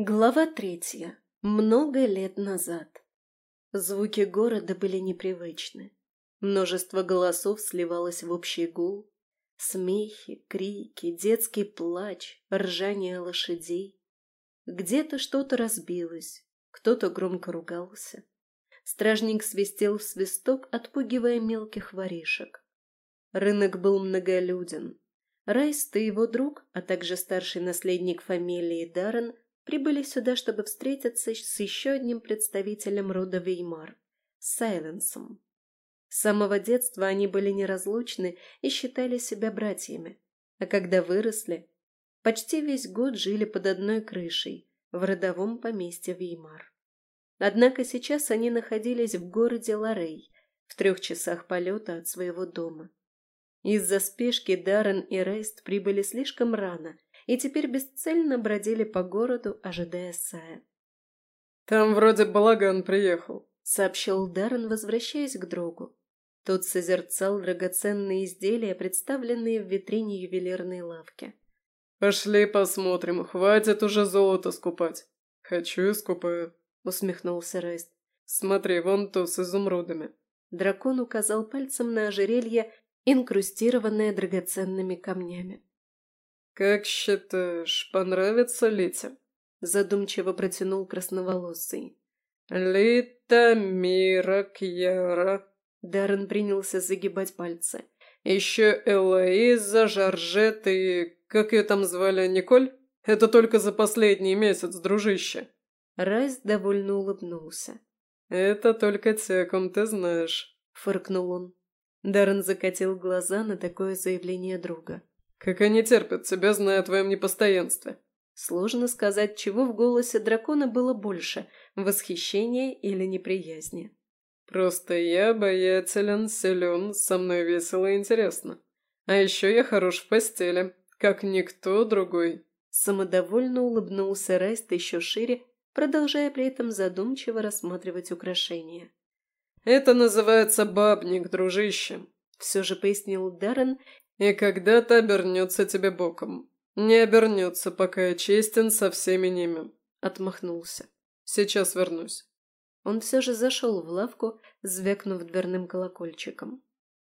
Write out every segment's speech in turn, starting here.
Глава третья. Много лет назад. Звуки города были непривычны. Множество голосов сливалось в общий гул. Смехи, крики, детский плач, ржание лошадей. Где-то что-то разбилось, кто-то громко ругался. Стражник свистел в свисток, отпугивая мелких воришек. Рынок был многолюден. Райст и его друг, а также старший наследник фамилии Даррен – прибыли сюда, чтобы встретиться с еще одним представителем рода Веймар – Сайленсом. С самого детства они были неразлучны и считали себя братьями, а когда выросли, почти весь год жили под одной крышей в родовом поместье Веймар. Однако сейчас они находились в городе Ларей, в трех часах полета от своего дома. Из-за спешки Даррен и Рейст прибыли слишком рано – и теперь бесцельно бродили по городу, ожидая Сая. «Там вроде балаган приехал», — сообщил Даррен, возвращаясь к другу. Тот созерцал драгоценные изделия, представленные в витрине ювелирной лавки. «Пошли посмотрим, хватит уже золото скупать. Хочу и скупаю», — усмехнулся Райст. «Смотри, вон то с изумрудами». Дракон указал пальцем на ожерелье, инкрустированное драгоценными камнями. «Как считаешь, понравится Лите?» Задумчиво протянул красноволосый. «Лита, Мира, Кьяра...» Даррен принялся загибать пальцы. «Еще Элоиза, Жоржет и... Как ее там звали, Николь? Это только за последний месяц, дружище!» Райс довольно улыбнулся. «Это только те, ком ты знаешь», — фыркнул он. Даррен закатил глаза на такое заявление друга. «Как они терпят тебя, зная о твоем непостоянстве?» Сложно сказать, чего в голосе дракона было больше – восхищения или неприязни. «Просто я обаятелен, силен, со мной весело и интересно. А еще я хорош в постели, как никто другой». Самодовольно улыбнулся Райст еще шире, продолжая при этом задумчиво рассматривать украшения. «Это называется бабник, дружище», — все же пояснил Даррен и когда-то обернется тебе боком. Не обернется, пока я честен со всеми ними. Отмахнулся. Сейчас вернусь. Он все же зашел в лавку, звякнув дверным колокольчиком.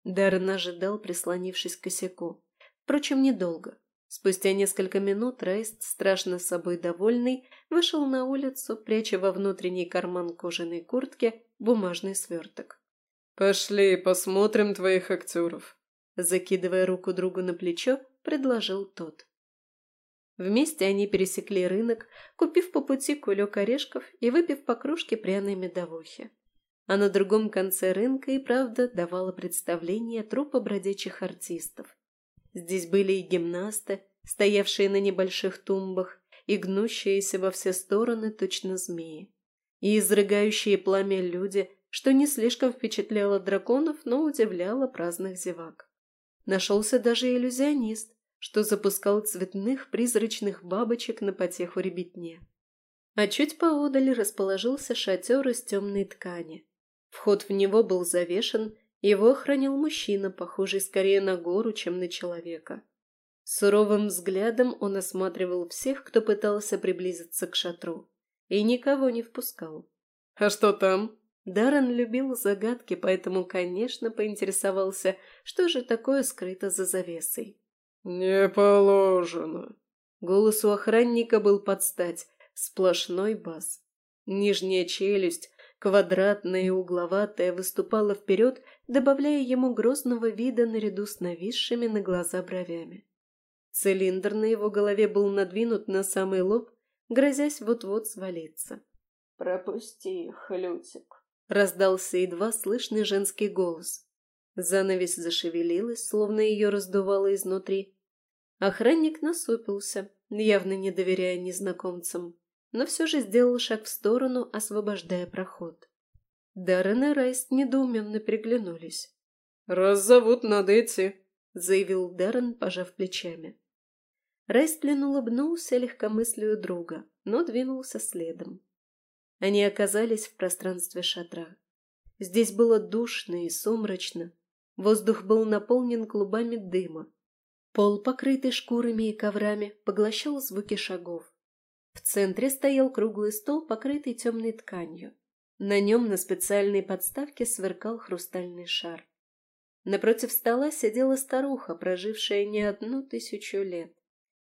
Даррен ожидал, прислонившись к косяку. Впрочем, недолго. Спустя несколько минут Райст, страшно собой довольный, вышел на улицу, пряча во внутренний карман кожаной куртки бумажный сверток. «Пошли, посмотрим твоих актеров», Закидывая руку другу на плечо, предложил тот. Вместе они пересекли рынок, купив по пути кулек орешков и выпив по кружке пряной медовухи. А на другом конце рынка и правда давало представление трупа бродячих артистов. Здесь были и гимнасты, стоявшие на небольших тумбах, и гнущиеся во все стороны точно змеи, и изрыгающие пламя люди, что не слишком впечатляло драконов, но удивляло праздных зевак. Нашелся даже иллюзионист, что запускал цветных призрачных бабочек на потеху ребятне. А чуть поодаль расположился шатер из темной ткани. Вход в него был завешен, его охранял мужчина, похожий скорее на гору, чем на человека. Суровым взглядом он осматривал всех, кто пытался приблизиться к шатру, и никого не впускал. «А что там?» Даррен любил загадки, поэтому, конечно, поинтересовался, что же такое скрыто за завесой. «Не положено». Голос у охранника был под стать, сплошной бас. Нижняя челюсть, квадратная и угловатая, выступала вперед, добавляя ему грозного вида наряду с нависшими на глаза бровями. Цилиндр на его голове был надвинут на самый лоб, грозясь вот-вот свалиться. «Пропусти, Хлютик», Раздался едва слышный женский голос. Занавес зашевелилась, словно ее раздувало изнутри. Охранник насупился, явно не доверяя незнакомцам, но все же сделал шаг в сторону, освобождая проход. Даррен и Райст недоуменно переглянулись. «Раз зовут, надо идти», — заявил Даррен, пожав плечами. Райстлин улыбнулся легкомыслию друга, но двинулся следом. Они оказались в пространстве шатра. Здесь было душно и сумрачно. Воздух был наполнен клубами дыма. Пол, покрытый шкурами и коврами, поглощал звуки шагов. В центре стоял круглый стол, покрытый темной тканью. На нем на специальной подставке сверкал хрустальный шар. Напротив стола сидела старуха, прожившая не одну тысячу лет.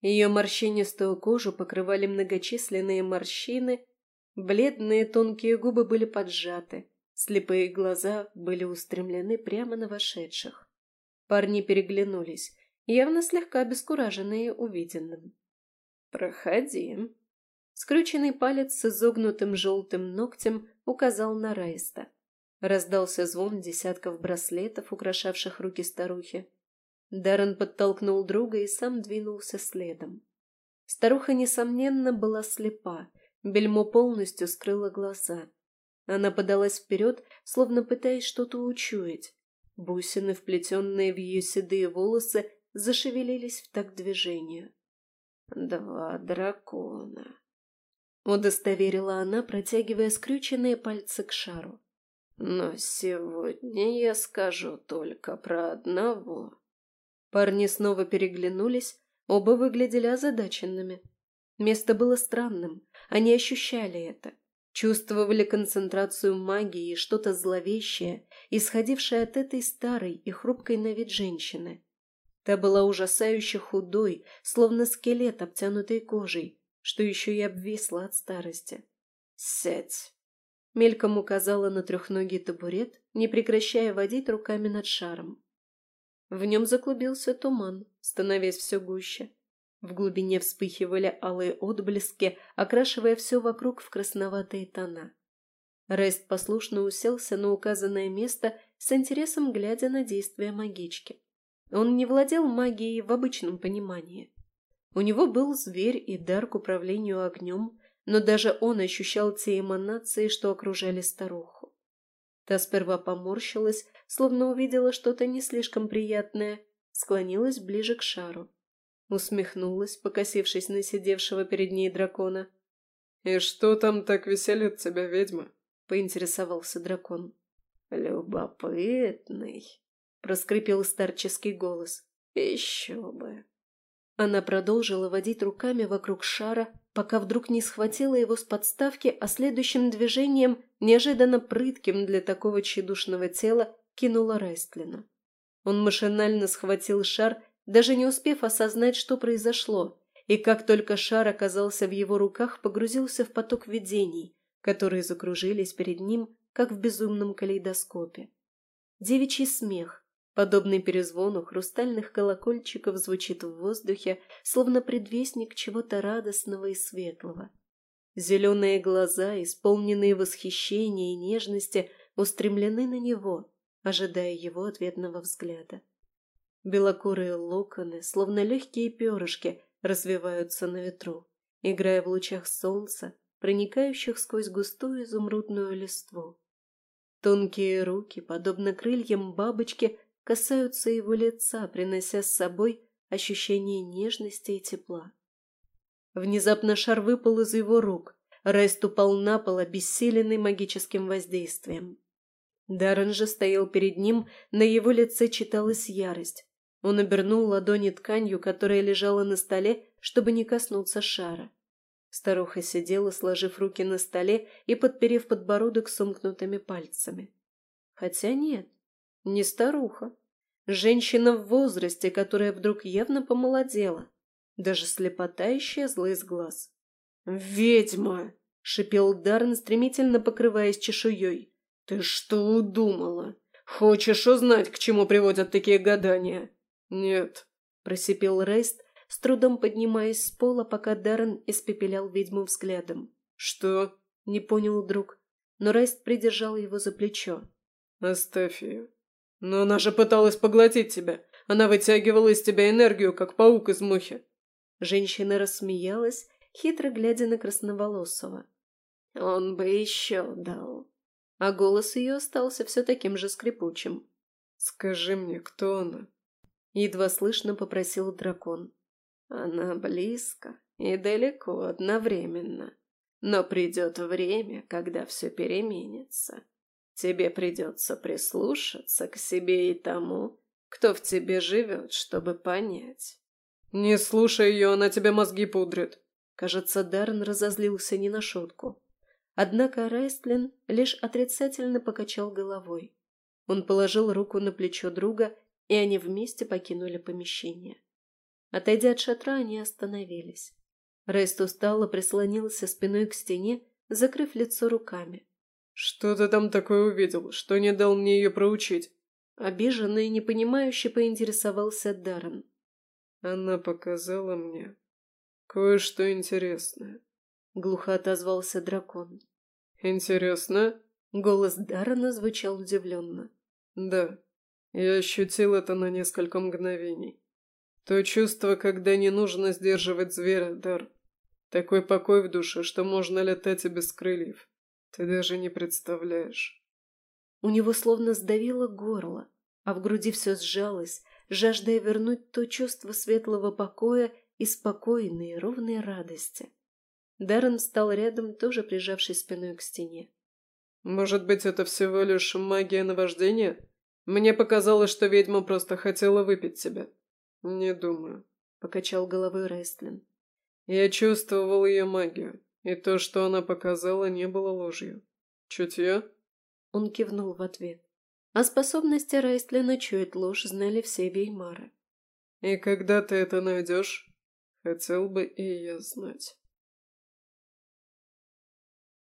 Ее морщинистую кожу покрывали многочисленные морщины, бледные тонкие губы были поджаты, слепые глаза были устремлены прямо на вошедших. Парни переглянулись, явно слегка обескураженные увиденным. «Проходи». Скрюченный палец с изогнутым желтым ногтем указал на Райста. Раздался звон десятков браслетов, украшавших руки старухи. Даррен подтолкнул друга и сам двинулся следом. Старуха, несомненно, была слепа, бельмо полностью скрыло глаза. Она подалась вперед, словно пытаясь что-то учуять. Бусины, вплетенные в ее седые волосы, зашевелились в такт движению. «Два дракона», — удостоверила она, протягивая скрюченные пальцы к шару. «Но сегодня я скажу только про одного». Парни снова переглянулись, оба выглядели озадаченными. Место было странным, они ощущали это. Чувствовали концентрацию магии и что-то зловещее, исходившее от этой старой и хрупкой на вид женщины. Та была ужасающе худой, словно скелет, обтянутый кожей, что еще и обвисла от старости. «Сядь!» Мельком указала на трехногий табурет, не прекращая водить руками над шаром. В нем заклубился туман, становясь все гуще. В глубине вспыхивали алые отблески, окрашивая все вокруг в красноватые тона. Рест послушно уселся на указанное место с интересом глядя на действия магички. Он не владел магией в обычном понимании. У него был зверь и дар к управлению огнем, но даже он ощущал те эманации, что окружали старуху. Та сперва поморщилась, словно увидела что-то не слишком приятное, склонилась ближе к шару. Усмехнулась, покосившись на сидевшего перед ней дракона. «И что там так веселит тебя, ведьма?» — поинтересовался дракон. «Любопытный», проскрипел старческий голос. «Еще бы!» Она продолжила водить руками вокруг шара, пока вдруг не схватила его с подставки, а следующим движением, неожиданно прытким для такого тщедушного тела, кинула Райстлина. Он машинально схватил шар, даже не успев осознать, что произошло, и как только шар оказался в его руках, погрузился в поток видений, которые закружились перед ним, как в безумном калейдоскопе. Девичий смех, Подобный перезвону хрустальных колокольчиков звучит в воздухе, словно предвестник чего-то радостного и светлого. Зеленые глаза, исполненные восхищения и нежности, устремлены на него, ожидая его ответного взгляда. Белокурые локоны, словно легкие перышки, развиваются на ветру, играя в лучах солнца, проникающих сквозь густую изумрудную листву. Тонкие руки, подобно крыльям бабочки, касаются его лица, принося с собой ощущение нежности и тепла. Внезапно шар выпал из его рук. Райст упал на пол, обессиленный магическим воздействием. Даррен же стоял перед ним, на его лице читалась ярость. Он обернул ладони тканью, которая лежала на столе, чтобы не коснуться шара. Старуха сидела, сложив руки на столе и подперев подбородок сомкнутыми пальцами. Хотя нет, не старуха. Женщина в возрасте, которая вдруг явно помолодела. Даже слепота исчезла из глаз. «Ведьма!» — шипел Даррен, стремительно покрываясь чешуей. «Ты что удумала? Хочешь узнать, к чему приводят такие гадания?» «Нет», — просипел Рейст, с трудом поднимаясь с пола, пока Даррен испепелял ведьму взглядом. «Что?» — не понял друг, но Рейст придержал его за плечо. «Оставь ее. «Но она же пыталась поглотить тебя. Она вытягивала из тебя энергию, как паук из мухи». Женщина рассмеялась, хитро глядя на Красноволосого. «Он бы еще дал». А голос ее остался все таким же скрипучим. «Скажи мне, кто она?» Едва слышно попросил дракон. «Она близко и далеко одновременно. Но придет время, когда все переменится. Тебе придется прислушаться к себе и тому, кто в тебе живет, чтобы понять. Не слушай ее, она тебе мозги пудрит. Кажется, Даррен разозлился не на шутку. Однако Райстлин лишь отрицательно покачал головой. Он положил руку на плечо друга, и они вместе покинули помещение. Отойдя от шатра, они остановились. Рейст устало прислонился спиной к стене, закрыв лицо руками. «Что ты там такое увидел, что не дал мне ее проучить?» Обиженно и непонимающе поинтересовался Даррен. «Она показала мне кое-что интересное», — глухо отозвался дракон. «Интересно?» — голос Даррена звучал удивленно. «Да, я ощутил это на несколько мгновений. То чувство, когда не нужно сдерживать зверя, Дар. Такой покой в душе, что можно летать и без крыльев. Ты даже не представляешь. У него словно сдавило горло, а в груди все сжалось, жаждая вернуть то чувство светлого покоя и спокойной, ровной радости. Даррен встал рядом, тоже прижавшись спиной к стене. «Может быть, это всего лишь магия наваждения? Мне показалось, что ведьма просто хотела выпить тебя». «Не думаю», — покачал головой Рестлин. «Я чувствовал ее магию, и то, что она показала, не было ложью. Чутье?» Он кивнул в ответ. О способности Райстлина чуять ложь знали все веймары. «И когда ты это найдешь, хотел бы и я знать».